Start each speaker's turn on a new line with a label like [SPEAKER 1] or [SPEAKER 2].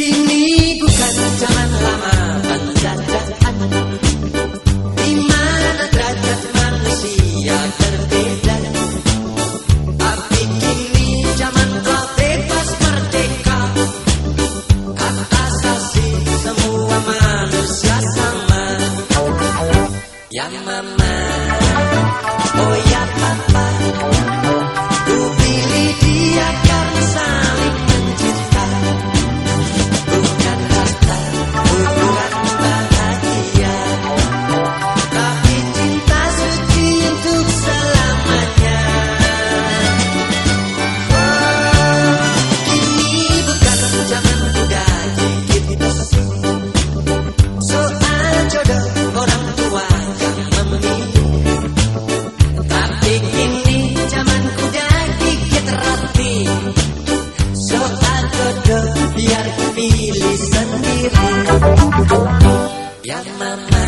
[SPEAKER 1] Kini bukan zaman lama, bangsa jalan biar pilih sendiri. Yang mana